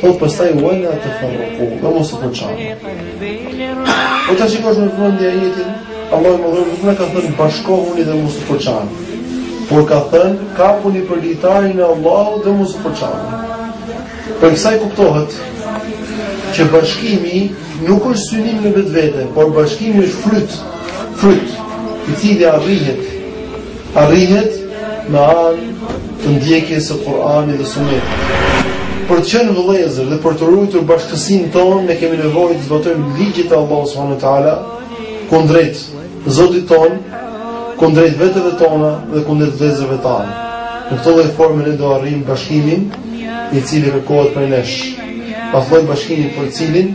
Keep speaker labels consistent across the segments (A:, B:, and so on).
A: Po pastaj ue la teferreku, dhe mos u përçani. Po ta shikosh me vëmendje ajetin, Allahu nuk na ka thënë bashkohuni dhe mos u përçani. Por ka thënë kapuni për litarin e Allahut dhe mos u përçani. Prej kësaj kuptohet që bashkimi nuk është synim në vetvete, por bashkimi është fryt, fryt i cili arrihet Arrihet me anë të ndjekjes së Kur'anit dhe Sunetit. Për të qenë vëllezër dhe për të ruajtur bashkësinë tonë, ne kemi nevojë të zbatojmë ligjet e Allahut subhanuhu teala kundrejt Zotit tonë, kundrejt veteve tona dhe kundrejt vëllezërve tanë. Në këtë lloj forme ne do arrijmë bashkimin i cili kërkohet prej nesh. Atë lloj bashkimin për të cilin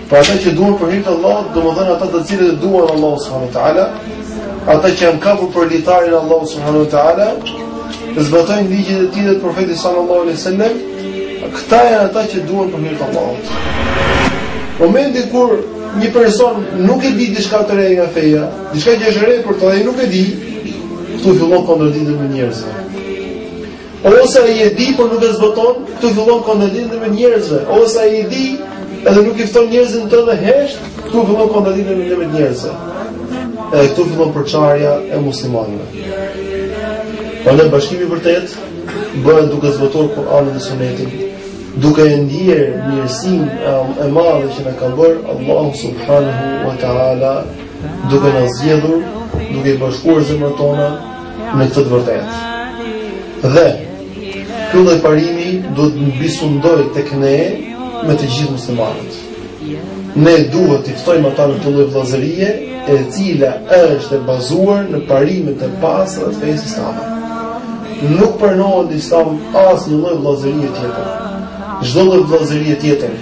A: Pra ata që duhen për hir të Allahut, domethënë ata të cilët e duan Allahun subhanahu wa taala, ata që janë kapur për litarin e Allahut subhanahu wa taala, zbatojnë ligjet e tij dhe të profetit sallallahu alaihi wasallam, këta janë ata që duhen për hir të Allahut. Momentin kur një person nuk e di diçka të re nga feja, diçka që është e re për të dhe nuk e di, këtu fillon kontradikta mes njerëzve. Ose ai e di por nuk e zbaton, këtu fillon kontradikta mes njerëzve. Ose ai e di edhe nuk i fton njerëzit në të dhe hesht, këtu fillon kontradikta mes njerëzve. Edhe këtu fillon përçarja e muslimanëve. Pra bashkimi i vërtetë bëhet duke zbatuar Kur'anin dhe Sunetin, duke e ndier mirësinë e madhe që na ka bërë Allahu subhanahu wa taala, duke na zgjedhur, duke i bashkuar zemrat tona në këtë të vërtetë. Dhe ky lloj parimi duhet të mbisundojë tek ne me të gjithë muslimanët. Ne duhet t'i ftojmë ata në këtë lloj vëllazërie, e cila është e bazuar në parimet e pastra të fesë islame. Nuk pranohet në Islam asnjë lloj vëllazërie tjetër. Çdo lloj vëllazërie tjetër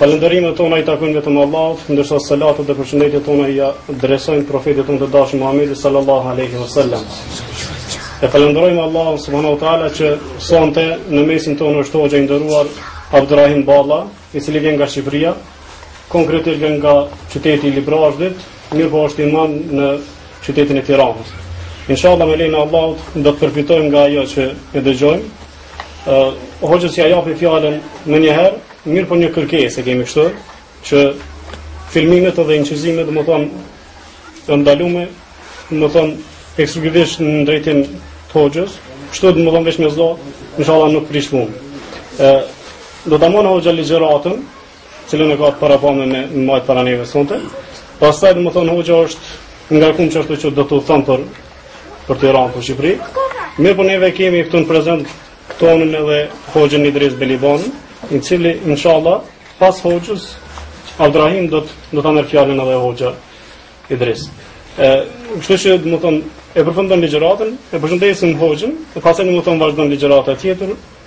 B: Falënderimet tona i takojnë vetëm Allahut, ndërsa salatet dhe përshëndetjet tona ia adresojmë profetit tonë të dashur Muhamedit sallallahu alaihi wasallam. E falënderojmë Allahun subhanahu wa taala që sonte në mesin tonë është hoxha i nderuar Abdurrahim Balla, i cili vjen nga Shqipëria, konkretisht vjen nga qyteti i Librazhdit, mirëpo është imam në qytetin e Tiranës. Inshallah me lejen e Allahut do të përfitojmë nga ajo që e dëgjojmë Ëh, hoxhës ia japim fjalën menjëherë, mirëpo një kërkesë e kemi kështu, që filmimet edhe incizimet, domethënë, të ndalume, domethënë, ekskluzivisht në drejtim të hoxhës, kështu domethënë veç me zë, inshallah nuk prish punë. Ëh, do ta mban hoxha ligjëratën, cilën e ka të paraparë me majt para neve sonte. Pastaj domethënë hoxha është ngarkum që është që do të thotë për, për Tiranë, për Shqipëri. Mirëpo neve kemi këtu në prezencën tonë edhe hoxhën Idriz Bilibanin, i cili, inshallah, pas hoxhës Abdurrahim do të, do të marrë fjalën edhe hoxha Idriz. E, kështu që, domethënë, e përfundon ligjëratën, e përshëndesim hoxhën, e pastaj domethënë vazhdon ligjërata tjetër,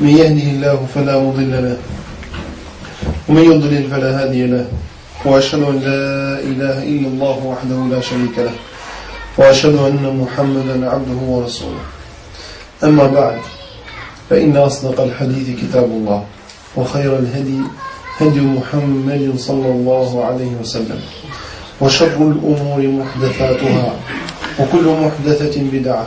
A: من يهده الله فلا مضل له ومن يضلل فلا هادي له وأشهد أن لا إله إلا الله وحده لا شريك له وأشهد أن محمدا عبده ورسوله أما بعد فإن أصدق الحديث كتاب الله وخير الهدي هدي محمد صلى الله عليه وسلم وشر الأمور محدثاتها وكل محدثة بدعة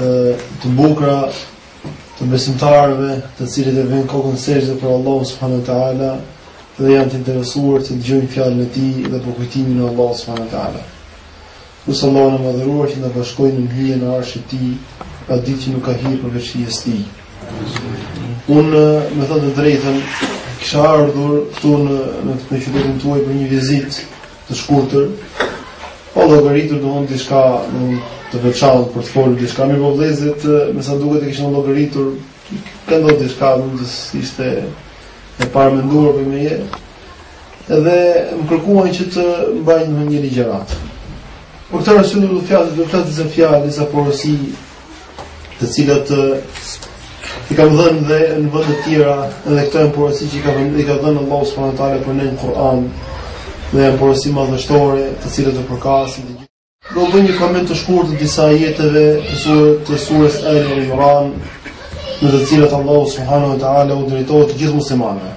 A: të bukura të besimtarëve, të cilët e vënë kokën në sexhde për Allahun subhanuhu teala dhe janë të interesuar të dëgjojnë fjalën e tij dhe përkujtimin e Allahut subhanuhu teala. Lus Allahun xheleshanuhu që të na bashkojë në hijen e arshit të tij, atë ditë që nuk ka hije përveç hijes së tij. Unë me thënë të drejtën kisha ardhur këtu në në qytetin tuaj për një vizitë Të shkurtër, pa llogaritur domethënë diçka të veçantë për të folur diçka mirëpo vëllezërit, me sa duket e kishin llogaritur këtë, ndoshta diçka mund të ishte e paramenduar prej meje. Edhe më kërkuan që të mbaj një ligjëratë. Për këtë arsye do flas, do flas disa porosi, të cilat i kam dhënë dhe në vende të tjera edhe këto janë porosi që i ka dhënë i ka dhënë Allahu subhanahu wa taala për ne në Kur'an dhe janë porosi madhështore të cilat u përkasin të gjithë do të bëj një koment të shkurtër të disa ajeteve të surës të surës Ali Imran në të cilat Allahu subhanahu wa taala u drejtohet të gjithë muslimanëve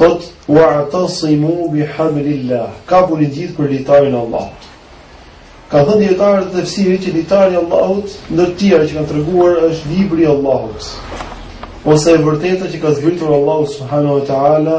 A: Thot, wa atasimu bi hablillah, kapuni të gjithë për litarin e Allahut. Kanë thënë dijetarët e tefsirit që litari i Allahut, ndër të tjera që kanë të reguar, është libri i Allahut. Ose e vërteta që ka zbritur Allahu, subhanahu wa ta'ala,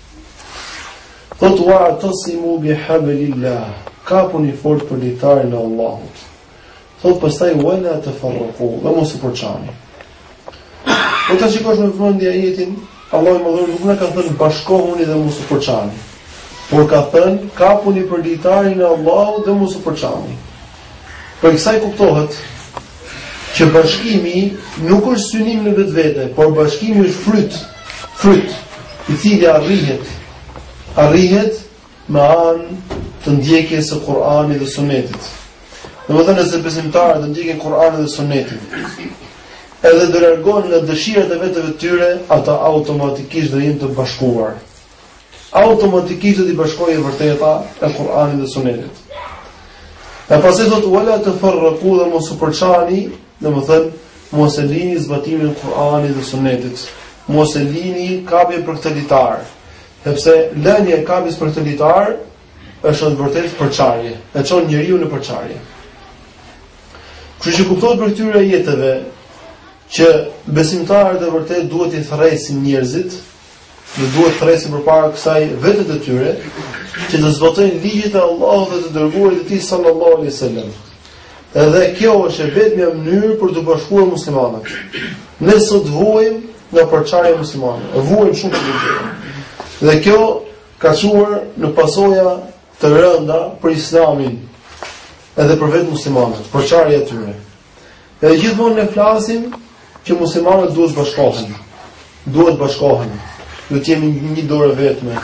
A: Thot wa atasimu bi hablillah. Kapuni fort për litarin e Allahut. Thot pastaj wala tafarraqu, dhe mos u përçani. Po ta shikosh me vëmendje ajetin, Allahu më dhuron nuk na ka thënë bashkohuni dhe mos u përçani. Por ka thënë kapuni për litarin e Allahut dhe mos u përçani. Prej kësaj kuptohet që bashkimi nuk është synim në vetvete, por bashkimi është fryt, fryt, i cili arrihet, arrihet me anë të ndjekjes së Kur'anit dhe Sunetit. Domethënë nëse besimtarët do ndjekin Kur'anin dhe Sunetin, edhe do largohen nga dëshirat e veteve të tyre, ata automatikisht do jenë të bashkuar. automatikisht do t'i bashkojë e vërteta e Kur'anit dhe Sunetit. E pastaj thotë uala teferreku dhe mos u përçani, domethënë, mos e lini zbatimin e Kur'anit dhe Sunetit, mos e lini kapjen për këtë litar, sepse lënia e kapjes për këtë litar, është në vërtet përçarje, e çon njerinë në përçarje. Kështu që kuptohet prej këtyre ajeteve, që besimtarët e vërtet duhet t'i thërresin njerëzit, Duhet të thërresin përpara kësaj vetet e tyre që të zbatojnë ligjet e Allahut dhe të dërguarit të Tij sallallahu alaihi wasallam. Edhe kjo është e vetmja mënyrë për të bashkuar muslimanët. Ne sot vuajmë nga përçarja muslimane. Vuajmë shumë në të vërtetë. Dhe kjo ka çuar në pasoja të rënda për Islamin edhe për vetë muslimanët, përçarja e tyre. Dhe gjithmonë ne flasim që muslimanët duhet të bashkohen. Duhet të bashkohen. Duhet të jemi një dorë e vetme.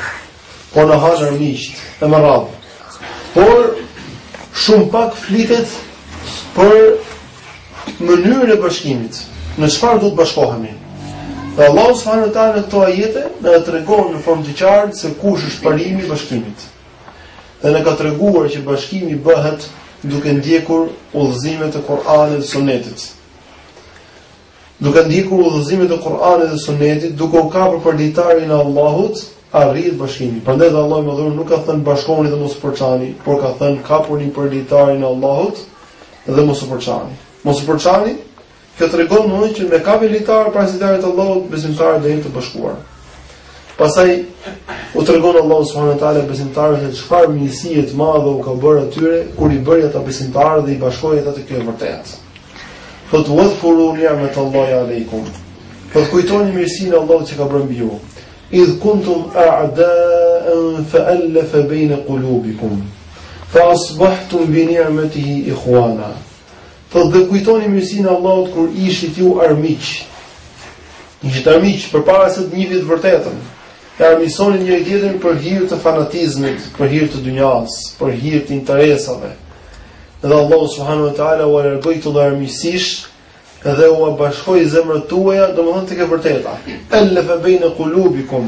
A: Po na hanë armiqtë, e me radhë. Por shumë pak flitet për mënyrën e bashkimit. Në çfarë duhet të bashkohemi? Dhe Allah subhanahu wa taala në këto ajete na tregon në formë të qartë se kush është parimi i bashkimit. Dhe na ka treguar që bashkimi bëhet duke ndjekur udhëzimet e Kur'anit dhe Sunetit. Duke ndjekur udhëzimet e Kur'anit dhe Sunetit, duke u kapur për litarin e Allahut, arrihet bashkimi. Prandaj dhe Allahu i madhëruar nuk ka thënë bashkohuni dhe mos u përçani, por ka thënë kapuni për litarin e Allahut dhe mos u përçani. Mos u përçani Kjo tregon më që me kapjen e litarit, pra litarit të Allahut besimtarët do jenë të bashkuar. Pastaj u tregon Allahu subhanahu wa taala besimtarëve se çfarë mirësie të madhe u ka bërë atyre kur i bëri ata besimtarë dhe i bashkoi ata te kjo e vërtetë. Thotë uedhkuru ni'metallahi alejkum. Thotë kujtoni mirësinë e Allahut që ka bërë mbi ju. Idh kuntum a'da'an fa alafa baina qulubikum fa asbahtum bi ni'matihi ikhwana. Thotë dhe kujtoni mirësinë e Allahut kur ishit ju armiq. Ishit armiq përpara se ta njihnit vërtetën. E armiqësonit njëri-tjetrin për hir të fanatizmit, për hir të dynjas, për hir të interesave. Dhe Allahu subhanahu wa taala ua largoi këto armiqësi dhe ua bashkoi zemrat tuaja, domethënë tek e vërteta. Allafa baina qulubikum.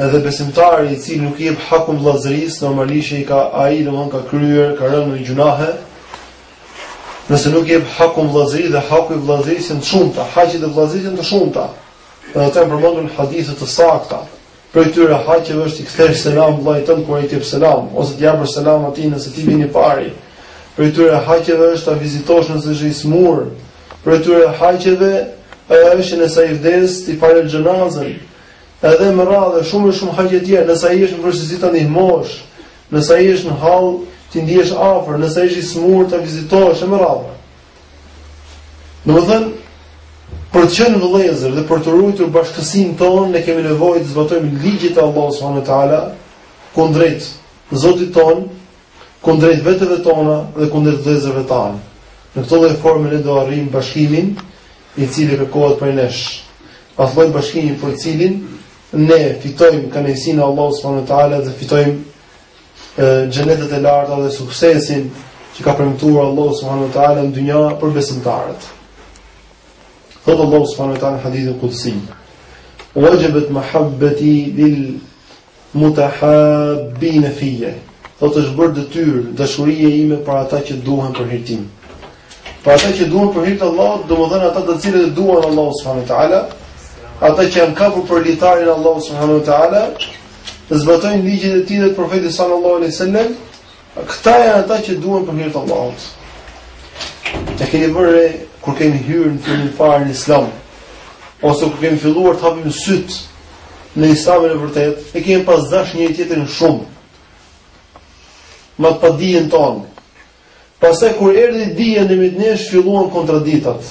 A: Edhe besimtari i cili nuk i jep hakun vëllazërisë, normalisht ai ka ai domthon ka kryer, ka rënë në gjunahe. Nëse nuk i jep hakun vëllazërisë dhe haku i vëllazërisë janë të shumëta, haqet e vëllazërisë janë të shumëta. Edhe ata janë përmendur në hadithe të sakta. Prej këtyre haqeve është t'i kthesh selam vëllait tënd kur ai të jep selam, ose t'i japësh selam atij nëse ti vjen i pari. Prej këtyre haqeve është ta vizitosh nëse është i smur. Prej këtyre haqeve është nëse ai vdes t'i falësh xhenazën. Edhe me radhë e shumë e shumë haqe tjera, nëse ai është në vështirësi ta ndihmosh, nëse ai është në hall t'i ndihesh afër, nëse ai është i smurë ta vizitosh, e me radhë. Domethënë, për të qenë vëllezër dhe për të ruajtur bashkësinë tonë ne kemi nevojë të zbatojmë ligjet e Allahut subhanahu wa taala kundrejt Zotit tonë, kundrejt vetes tonë dhe kundrejt vëllezërve tanë. Në këtë lloj forme ne do arrijmë bashkimin i cili kërkohet prej nesh. Ai lloj bashkimi për të cilin ne fitojmë kënaqësinë e Allahut subhanahu wa taala dhe fitojmë xhenetet e larta dhe suksesin që ka premtuar Allahu subhanahu wa taala në dynja për besimtarët. Thotë Allahu subhanahu wa taala në hadithin qudsi: "Wajabat mahabbati lil Mutahabbine fiyye, thotë është bërë detyrë dashuria ime për ata që duhen për hir tim. Për ata që duhen për hir të Allahut, domethënë ata të cilët e duan Allahun subhanahu wa taala, ata që janë kapur për litarin e Allahut subhanahu wa taala, zbatojnë ligjet e tij dhe të profetit sallallahu alaihi wasallam, Këta janë ata që duan për hir të Allahut. E keni vënë re kur kemi hyrë në fillim fare në Islam, ose kur kemi filluar të hapim sytë në Islamin e vërtetë, e kemi pas dash njëri-tjetrin shumë. Me atë padijen tonë. Pastaj, kur erdhi dija në midis nesh, filluan kontradiktat.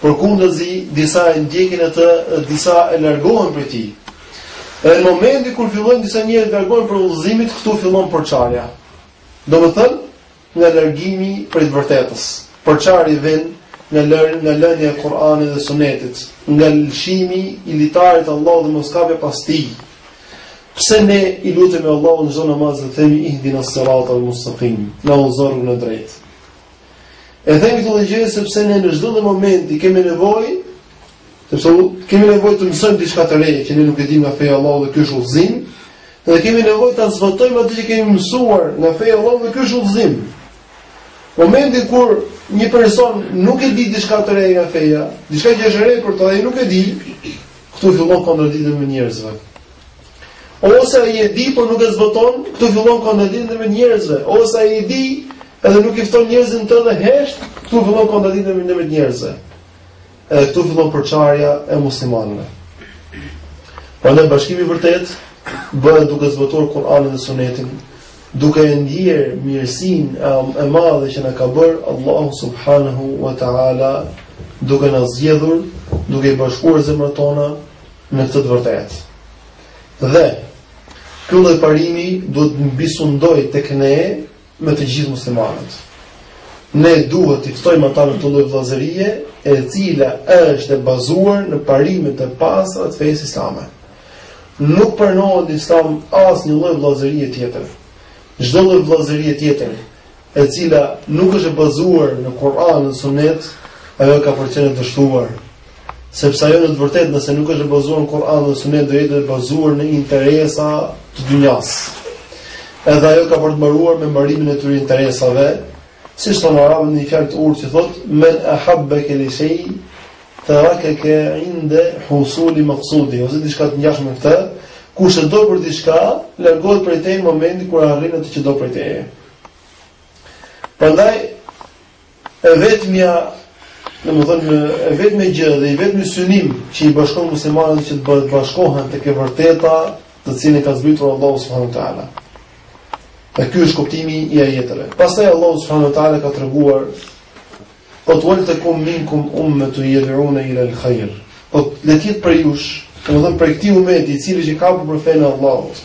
A: Përkundrazi, disa e ndjekin atë dhe disa largohen prej tij. Dhe në momentin kur fillojnë disa njerëz të largohen prej udhëzimit, këtu fillon përçarja. Domethënë, nga largimi prej të vërtetës. Përçarja vjen nga lëri nga lënia e Kur'anit dhe Sunetit, nga lëshimi i litarit të Allahut dhe moskapja pas tij. Pse ne i lutemi Allahut në çdo namaz dhe themi ihdinas siratal mustaqim, na udhëzo në rrugën e drejtë. E themi këtë lutje sepse ne në çdo moment i kemi nevojë, sepse kemi nevojë të mësojmë diçka të re që ne nuk e dimë nga feja e Allahut dhe ky është udhëzim, dhe kemi nevojë ta zbatojmë atë që kemi mësuar nga feja e Allahut dhe ky është udhëzim. Momenti kur një person nuk e di diçka të re nga feja, diçka që është e re për të, ai nuk e di, këtu fillon kontradikti mes njerëzve. Ose ai e di, por nuk e zbaton, këtu fillon kontradikti mes njerëzve. Ose ai e di, Edhe nuk i fton njerëzit në të dhe hesht, këtu fillon kontradikti në mes njerëzve. Edhe këtu fillon përçarja e muslimanëve. Prandaj bashkimi i vërtetë bëhet duke zbatuar Kur'anin dhe Sunetin, duke e ndier mirësinë e madhe që na ka bërë Allahu subhanahu wa ta'ala, duke na zgjedhur, duke i bashkuar zemrat tona në këtë të vërtetë. Dhe ky lloj parimi duhet të mbisundojë tek ne me të gjithë muslimanët. Ne duhet t'i ftojmë ata në këtë lloj vëllazërie, e cila është e bazuar në parimet e pastra të fesë islame. Nuk pranohet në Islam asnjë lloj vëllazërie tjetër. Çdo lloj vëllazërie tjetër, e cila nuk është e bazuar në Kur'an, në Sunet, ajo ka për të qenë e dështuar, Sepse ajo në të vërtetë nëse nuk është e bazuar në Kur'an dhe Sunet do jetë e bazuar në interesa të dynjas. Edhe ajo ka për të mbaruar me mbarimin e atyre interesave, siç thonë arabët në një fjalë të urtë që thotë men ahabbaka li shay tarakaka inda husuli maqsudi, ose diçka të ngjashme me këtë, kush të do për diçka, largohet prej teje në momentin kur arrin atë që do prej teje. Prandaj E vetmja, domethënë e vetmja gjë dhe i vetmi synim që i bashkon muslimanët që të bashkohen tek e vërteta, të cilën e ka zbritur Allahu subhanahu wa taala. Dhe ky është kuptimi i ajeteve. Pastaj Allahu subhanahu wa taala ka treguar, thotë: ueltekun minkum ummetun jed'une ilel khajr. Thotë le të jetë prej jush, domethënë prej këtij umeti, i cili është kapur për fenë e Allahut,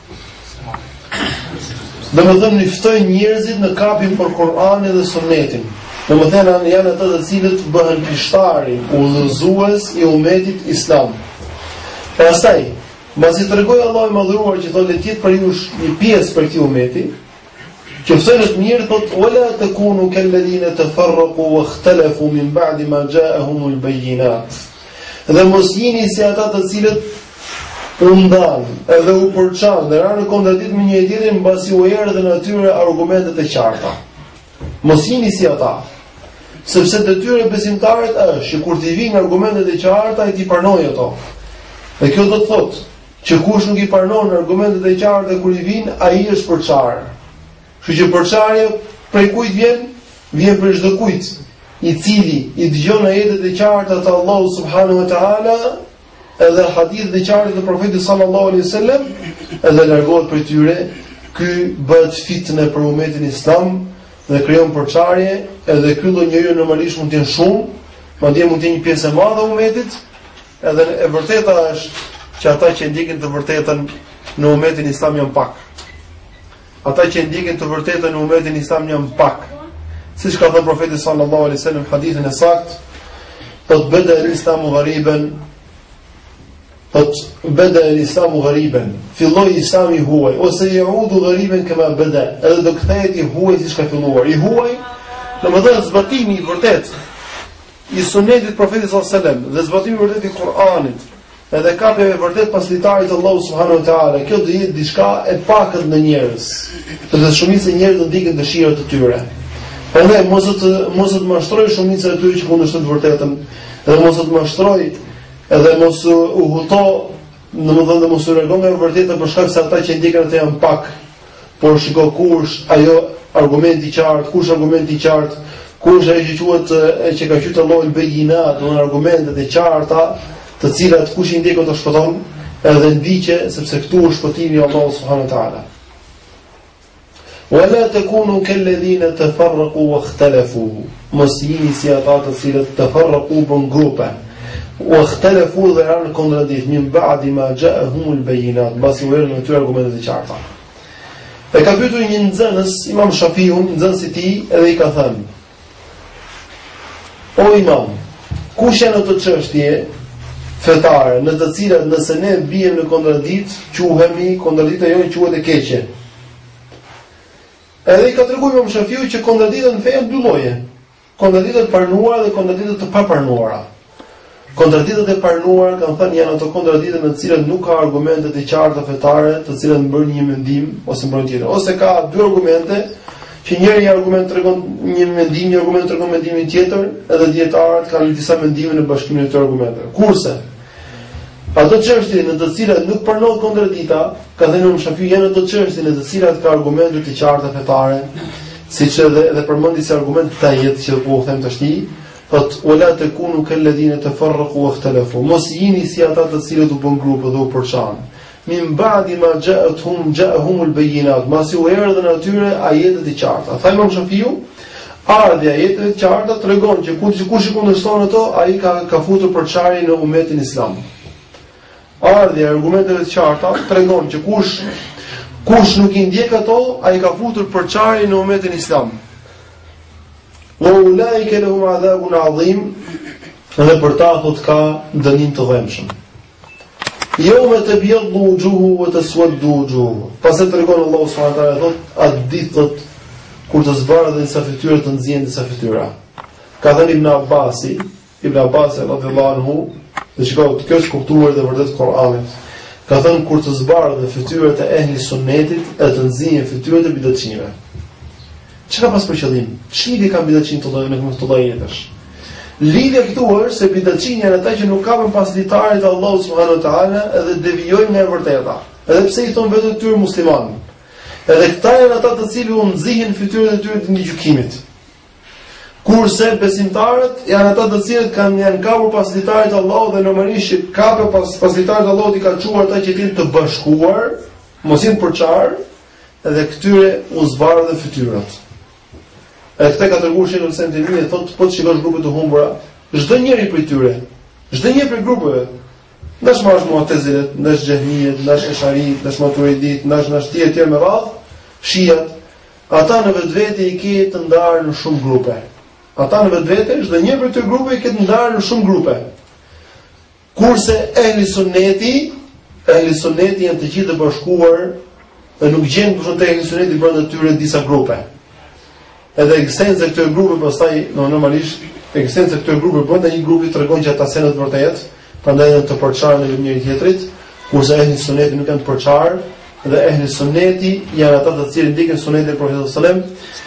A: Domethënë i ftojnë njerëzit në kapjen për Kur'anin dhe Sunetin. Domethënë janë ata të cilët bëhen pishtari udhëzues i umetit islam. Pastaj, mbasi tregoi Allahu i madhëruar që thotë le të jetë prej jush një pjesë prej këtij umeti, Që ftojnë në të mirë, thotë, ue la tekunu kelledhine teferraku vekhtelefu min ba'di ma gjaehumul bejjinat. Dhe mos jini si ata të cilët u ndanë edhe u përçanë dhe ranë në kontradiktë me njëri-tjetrin mbasi u erdhën atyre argumentet e qarta. Mos jini si ata, sepse detyra e besimtarit është që kur t'i vijnë argumentet e qarta ai t'i pranojë ato. Dhe kjo do të thotë, Që kush nuk i pranon argumentet e qarta kur i vijnë, ai është përçarë. Kështu që përçarja prej kujt vjen? Vjen prej çdo kujt, i cili i dëgjon ajetet e qarta të Allahut subhanahu wa taala edhe hadithet e qarta të profetit sallallahu alaihi wasallam edhe largohet prej tyre ky bëhet fitne për umetin islam dhe krijon përçarje edhe ky lloj njeriu normalisht mund të jenë shumë madje mund të jenë një pjesë e madhe e umetit Edhe e vërteta është që ata që ndjekin të vërtetën në umetin islam janë pak. Ata që ndjekin të vërtetën në umetin islam janë pak. Siç ka thënë profeti sallallahu alaihi wasallam në hadithin e saktë, thotë bede'el islamu ghariben. Thotë bede'el islamu ghariben. Filloi islami i huaj, ue sejeudu ghariben kama bada, edhe do kthehet i huaj siç ka filluar. I huaj, domethënë zbatimi i vërtetë i sunetit profetit sallallahu alajhi wasallam dhe zbatimi i vërtetë i Kur'anit, edhe kapja e vërtetë pas litarit të Allahut subhanahu wa teala, kjo do jetë diçka e pakët në njerëz, dhe shumica e njerëzve do ndjekin dëshirat e tyre. Edhe mos të mos të mashtrojë shumica e tyre që kundërshtojnë të vërtetën, dhe mos të mashtrojë edhe mos u huto, domethënë mos u largo nga e vërteta për shkak se ata që e ndjekin atë janë pak, Por shiko kush ajo argumenti i qartë, kush argumenti i qartë, kush ajo që quhet e që ka qujt Allahu al-Bayyinat, domethënë argumentet e qarta, të cilat kush i ndjek ato shpëton, edhe ndiqe sepse këtu është shpëtimi i Allahut subhanahu wa taala. Wa la takunu kal ladhina tafarraqu wa ikhtalafu. mos jini si ata të cilët tafarraqu, u bën grupe, wa ikhtalafu dhe ranë në kontraditë, min ba'di ma xhaehumul bejinat, masi u erdhën atyre argumentet e qarta. E ka pytu një nxënës imam Shafiun, nxënës i tij, edhe i ka thënë, o imam, kush janë ato çështje fetare, në të cilat nëse ne bijem në kontradit, quhemi, kontradita jonë quhet e keqe, Edhe i ka treguar Imam Shafiu që kontradiktat në fe janë dy lloje. Kontradiktat e pranuara dhe kontradiktat e papranuara. Kontradiktat e pranuara kanë thënë janë ato kontradikta në të cilat nuk ka argumente të qarta fetare, të cilat mbrojnë një mendim ose mbrojnë tjetrin, ose ka dy argumente që njëri argument tregon një mendim, një argument tregon mendimin tjetër, edhe dietarët kanë disa mendime në bashkimin e këtyre argumenteve. Kurse Ato çështje në të cilat nuk pranohet kontradita, ka thënë Imam Shafiu janë ato çështje në të cilat ka argumente të qarta fetare, siç edhe edhe përmendi si argument këtë ajet që po u them tashti, thot wa la takunu kal ladhina tafarraqu wa ikhtalafu. Mos jini si ata të cilët u bën grupe dhe u përçan. Min ba'di ma ja'atuhum ja'ahumul bayyinat, masi u erdhën atyre ajetet e qarta. Tha Imam Shafiu, ardhja e ajeteve të qarta tregon që kush kush i kundërshton ato, ai ka ka futur përçarje në umetin islam. Ardhja e argumenteve të qarta tregon që kush kush nuk i ndjek ato, ai ka futur përçarje në umetin islam. Wa ulaika lahum adhabun adhim, dhe për ta thot ka dënim të dhëmshëm. Jeume tebjeddu uxhuhun ue tesueddu uxhuh. Pastaj tregon Allahu s.a. e thot, atë ditë thot, kur të zbardhen disa fytyra e të nxihen disa fytyra. Ka thënë Ibn Abasi, Ibn Abasi radijallahu anhu, dhe që ka të kjo është të kuptuarit e vërtetë të Kuranit. Ka thënë kur të zbardhen fytyrat e ehli sunnetit e të nxihen fytyrat e bidatçinjve. Çka pasë për qëllim? Ç'lidhje ka bidatçinjtë të llojit me këto të llojit tash? Lidhja këtu është se bidatçinjtë janë ata që nuk kapen pas litarit të Allahut subhanuhu te ala dhe devijojnë nga e vërteta. Edhe pse i thonë vetes tyre muslimanë. Edhe këta janë ata të cilëve u nxihen fytyrat e tyre Ditën e Gjykimit. Kurse besimtarët janë ata të cilët kanë janë kapur pas litarit të Allahut dhe normalisht kapja pas pas litarit të Allahut i ka çuar ata që jenë të bashkuar, mos jenë përçarë, Edhe këtyre u zbardhen fytyrat. Edhe këtë ka treguar Shejhu Ibn Uthejmini, thotë po të shikosh grupet e humbura, çdo njeri prej tyre, çdo njeri prej grupeve, ndash marrësh mu'tazilet, ndash xehmijet, ndash esharit, ndash maturidit, ndash ndash tjetër me radhë, shiat, ata në vetvete i ke të ndarë në shumë grupe. Ata në vetvete çdo një prej këtyre grupeve i ke të ndarë në shumë grupe. Kurse ehli sunneti, ehli sunneti janë të gjithë të bashkuar dhe nuk gjen ti te ehli sunneti brenda tyre disa grupe. Edhe ekzistenca e këtyre grupeve pastaj normalisht ekzistenca e këtyre grupeve brenda një grupi tregon që ata s'janë në të vërtetë, prandaj janë të përçarë mes njëri tjetrit, kurse ehli sunneti nuk janë të përçarë, Dhe ehli sunneti janë ata të cilët ndjekin sunetin e Profetit sallallahu alajhi wasallam.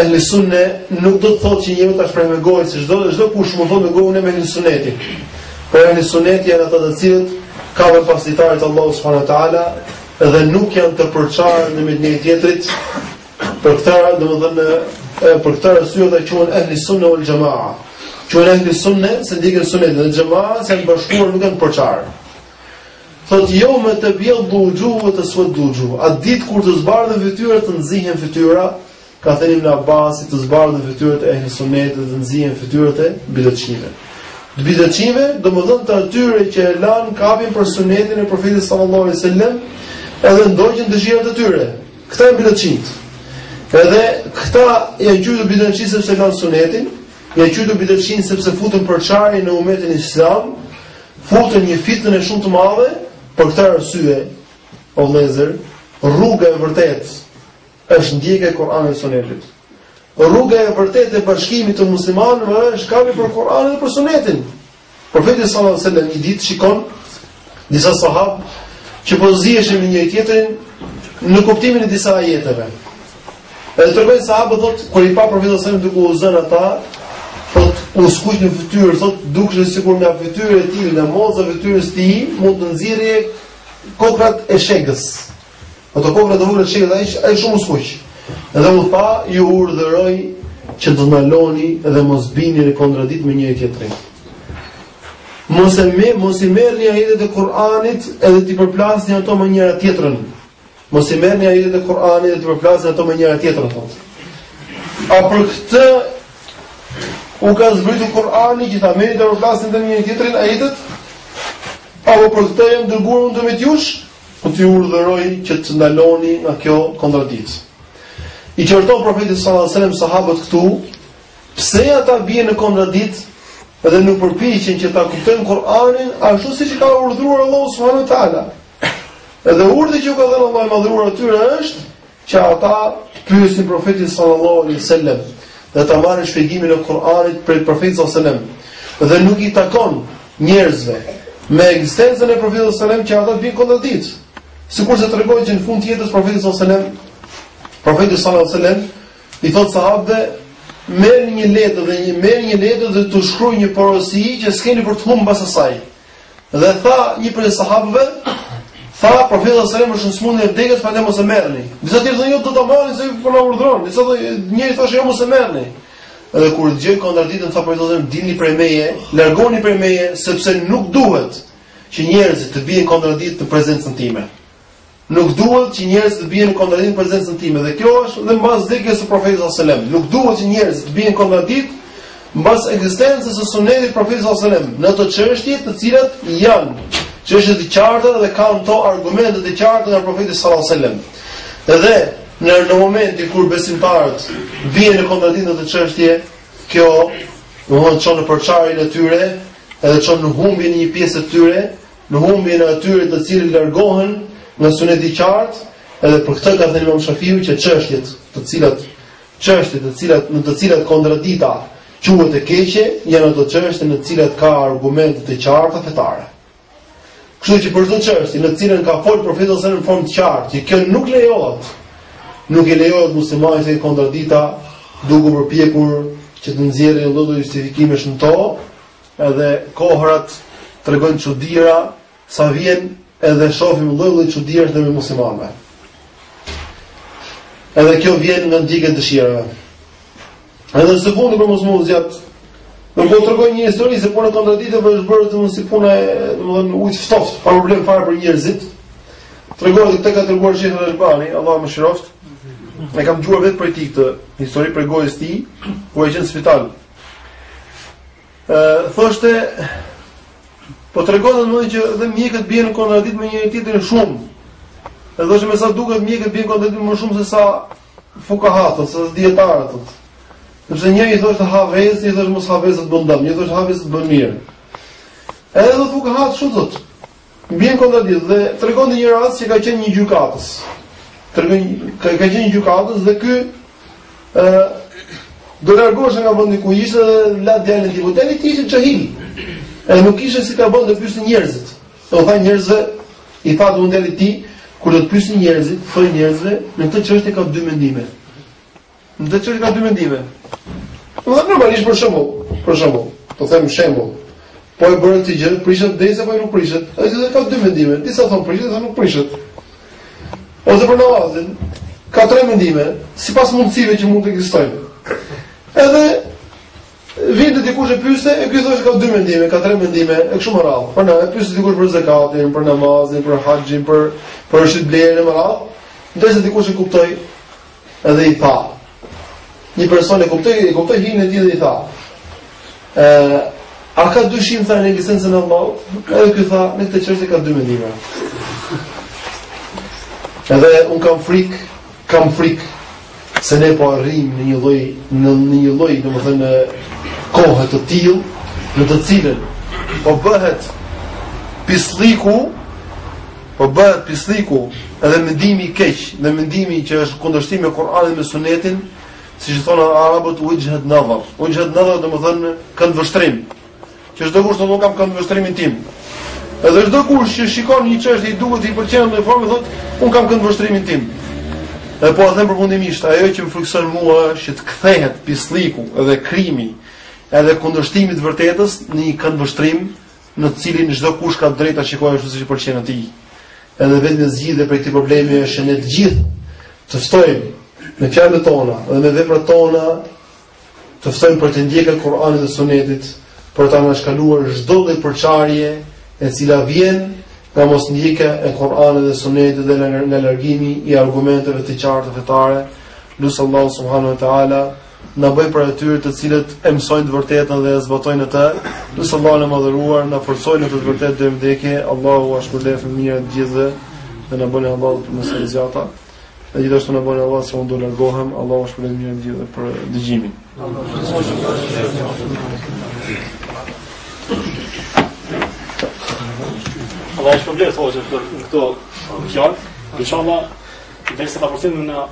A: Ehli sunne nuk do të thotë që njeriu ta shpreh me gojë se çdo çdo kush mund të thotë me gojë ne jemi ehli sunneti. Por ehli sunneti janë ata të cilët kapen pas litarit Allahut subhanahu wa taala dhe nuk janë të përçarë në mes njëri tjetrit. Për këtë, domethënë, për këtë arsye ata quhen ehli sunne wal jamaa. Quhen ehli sunne se ndjekin sunetin e xhamaa, se janë bashkuar nuk janë përçarë. Thotë jeume tebjeddu vuxhuh ve tesveddu vuxhuh. Atë ditë kur të zbardhen fytyra të nxihen fytyra, ka thënë Ibn Abbas, të zbardhen fytyrat e ehli sunnetit të nxihen fytyrat e bidatçive. Të bidatçive, domethënë të atyre që e lanë kapjen për sunetin e profetit sallallahu alaihi wasallam, edhe ndoqën dëshirat e tyre. Këta janë bidatçit. Edhe këta janë quajtur bidatçi sepse lanë sunetin, janë quajtur bidatçi sepse futën përçarje në umetin islam, Futën një fitne shumë të madhe për këtë arsye, o vëllezër, rruga e vërtetë është ndjekja e Kur'anit dhe Sunetit. Rruga e vërtetë e bashkimit të muslimanëve është kapja për Kur'anin dhe për Sunetin. Profeti sallallahu alajhi wasallam një ditë shikon disa sahabë që po ziheshin me njëri tjetrin në kuptimin e disa ajeteve. Edhe tregojnë sahabët, thotë, kur i pa profeti sallallahu alajhi wasallam duke u zënë ata, thotë, u skuq në fytyrë, thotë, dukej sikur nga fytyra e tij, nga mollëzat e fytyrës tij, mund të nxirrje kokrrat e shegës. Domethënë kokrrat, verë e shegës, aq shumë u skuq. Edhe u tha, ju urdhëroj që të ndaloni dhe mos bini në kontradiktë me njëri tjetrin. Mos i me, mos i merrni ajetet e Kur'anit edhe t'i përplasni ato me njëra tjetrën. Mos i merrni ajetet e Kur'anit dhe t'i përplasni ato me njëra tjetrën thotë. A për këtë u ka zbritur Kur'ani që ta merrni t'i përplasni me njëra tjetrën ajetet? Apo për këtë jam dërguar unë mes jush? Po ju urdhëroj që të ndaloni nga kjo kontradiktë. I qorton profeti sallallahu alajhi wasallam sahabët këtu, pse ata bien në kontradiktë dhe nuk përpiqen që ta kuptojnë Kur'anin ashtu siç ka urdhëruar Allahu subhanahu wa taala. Edhe urdhri që u ka dhënë Allahu i madhëruar atyre është që ata të pyesin profetin sallallahu alaihi wasallam dhe ta marrin shpjegimin e Kur'anit prej profetit sallallahu alaihi wasallam. Dhe nuk i takon njerëzve me ekzistencën e profetit sallallahu alaihi wasallam që ata të bien në kontradiktë. Sikur se tregon që në fund të jetës profeti sallallahu alaihi wasallam profeti sallallahu alaihi wasallam i thotë sahabëve merrni një letër dhe një merr një letër dhe t'ju shkruaj një porosi që s'keni për të humbur pas asaj. Dhe tha një prej sahabëve, tha profeti sallallahu alajhi wasallam është në sëmundjen e vdekjes pra mos e merrni. Disa të tjerë thonë jo do ta marrim se po na urdhëron. Disa thonë njëri thoshte jo mos e merrni. Edhe kur dëgjoi kontradiktën tha profeti sallallahu alajhi wasallam dilni prej meje, largoni prej meje sepse nuk duhet që njerëzit të bien në kontradiktë në prezencën time. Nuk duhet që njerëzit të bien në kontradiktë në prezencën time dhe kjo është dhe mbas vdekjes së profetit sallallahu alajhi wasallam. Nuk duhet që njerëzit të bien në kontradiktë mbas ekzistencës së sunetit të profetit sallallahu alajhi wasallam në ato çështje të cilat janë çështje të qarta dhe ka në to argumente të qarta nga profeti sallallahu alajhi wasallam. Dhe në në momentin kur besimtarët bien në kontradiktë në ato çështje, kjo do të thonë çon në përçarjen e tyre, edhe çon në humbjen e një pjesë të tyre, në humbjen e atyre të cilët largohen nga suneti i qartë, edhe për këtë ka thënë Imam Shafiu që çështjet, të cilat çështjet, të cilat në të cilat kontradikta quhet e keqe, janë ato çështje në të cilat ka argumente të qarta fetare. Kështu që për çdo çështje në të cilën ka fol profeti ose në formë të qartë, që kjo nuk lejohet. Nuk i lejohet muslimanit të kontradikta duke u përpjekur që të nxjerrë një lloj justifikimesh në to, Edhe kohërat tregojnë çudira sa vjen edhe shohim lloj-lloj çudirash ndër muslimanëve. Edhe kjo vjen nga ndjekja e dëshirave. Edhe së fundi për mos me u zgjat më, po tregoj një histori se puna e kontradiktës po është bërë vetëm si puna e, domethënë, ujit të ftoft, pa problem fare për njerëzit. Tregoj këtë ka treguar sheh Albani, Allahu e mëshiroftë. E kam dëgjuar vetë për këtë histori prej gojës tij, kur qe në spital. Ë thoshte po tregon domethënë që dhe mjekët bien në kontradiktë me njëri tjetrin shumë. Edhe thoshte me sa duket mjekët bien në kontradiktë më shumë se sa fukahatë, se sa dijetarët. Sepse njëri thoshte ha vezë, një thoshte mos ha vezë të bën dëm, një thoshte ha vezë të bën mirë. Edhe do fukahat kështu thotë. Bie në kontradiktë dhe tregon një rast që ka qenë një gjykatës. Tregon ka, ka qenë një gjykatës dhe ky do të largohej nga vendi ku ishte dhe la djalin e tij në vend të tij ishte xhahil. Edhe nuk kishte si ta bënte ta pyesin njerëzit. Do tha njerëzve i tha do ndeli ti kur do të pyesin njerëzit, thuaj njerëzve, në këtë çështje ka dy mendime. Në këtë çështje ka dy mendime. Do të normalisht për shembull, për shembull, po them shembull. Po e bëre këtë gjë, prishet abdesi apo nuk prishet? Ai thotë ka dy mendime, disa thon prishet, disa nuk prishet. Ose për namazin, ka tre mendime, sipas mundësive që mund të ekzistojnë. Edhe vinte dikush e pyeste, e ky thoshte ka dy mendime, ka tre mendime, e kështu me radhë. Por na e pyeste dikush për zakatin, për namazin, për haxhin, për për shitblerjen me radhë. Ndërsa dikush e kuptoi Edhe i tha, një person e kuptoi, e kuptoi hilen e tij dhe i tha, ë A ka dyshim thënë në ekzistencën e Allahut? Edhe ky tha, në këtë çështje ka dy mendime. Edhe un kam frik, kam frik se ne po arrijmë në një lloj në një lloj, domethënë kohë të tillë në të cilën po bëhet pislliku Po bëhet pislliku edhe mendimi i keq, dhe mendimi që është në kundërshtim me Kur'anin dhe me Sunetin, siç thonë arabët uixhhet nadhar. Uixhhet nadhar domethënë këndvështrim. Që çdokush thotë kam këndvështrimin tim. Edhe çdokush që shikon një çështje i duket i pëlqen një formë thotë un kam këndvështrimin tim. Dhe po them përfundimisht, ajo që më frikson mua është që të kthehet pislliku dhe krimi edhe kundërshtimi i të vërtetës në një këndvështrim në të cilin çdokush ka të drejtë ta shikojë ashtu siç i pëlqen atij. Edhe e vetmja zgjidhje për këtë problem është që ne të gjithë të ftojmë me fjalët tona dhe me veprat tona të ftojmë për të ndjekur Kur'anin dhe Sunetin për ta anashkaluar çdo lloj përçarje e cila vjen nga mosndjekja e Kur'anit dhe Sunetit dhe nga largimi i argumenteve të qarta fetare. Lus Allahun subhanahu wa taala na bëj prej atyre të cilët e mësojnë të vërtetën dhe e zbatojnë atë. Lus Allahun e madhëruar, të na forcojë në të vërtetë deri në vdekje. Allahu ua shpërbleft me të mira të gjithëve dhe na bëni Allahu për mëse të zgjata. Dhe gjithashtu na bëni Allahu se mund të largohem. Allahu ua shpërbleft me të mira të gjithëve për dëgjimin.
C: Allahu ju shpërbleft hoxhë për këto fjalë. Inshallah, derisa ta përcjellim në